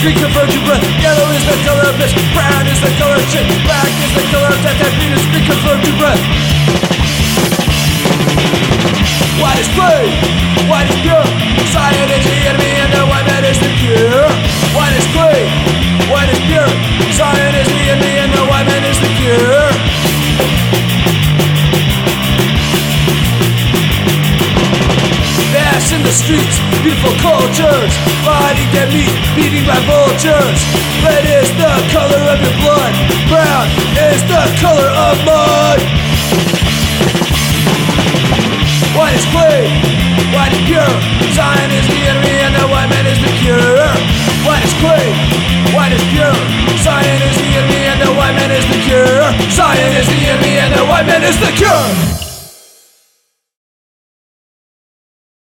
green convert your. Yellow is the color of bitch. Brown is the color of shit. Black is the color of death. That green is convert your breath. White is gray, white is pure. In the streets, beautiful cultures, fighting their meat, beating by vultures. Red is the color of your blood, brown is the color of mud. White is clean, white is pure. Cyan is the enemy and the white man is the cure. White is clay, white is pure. Cyan is the enemy and the white man is the cure. Cyan is the enemy and the white man is the cure.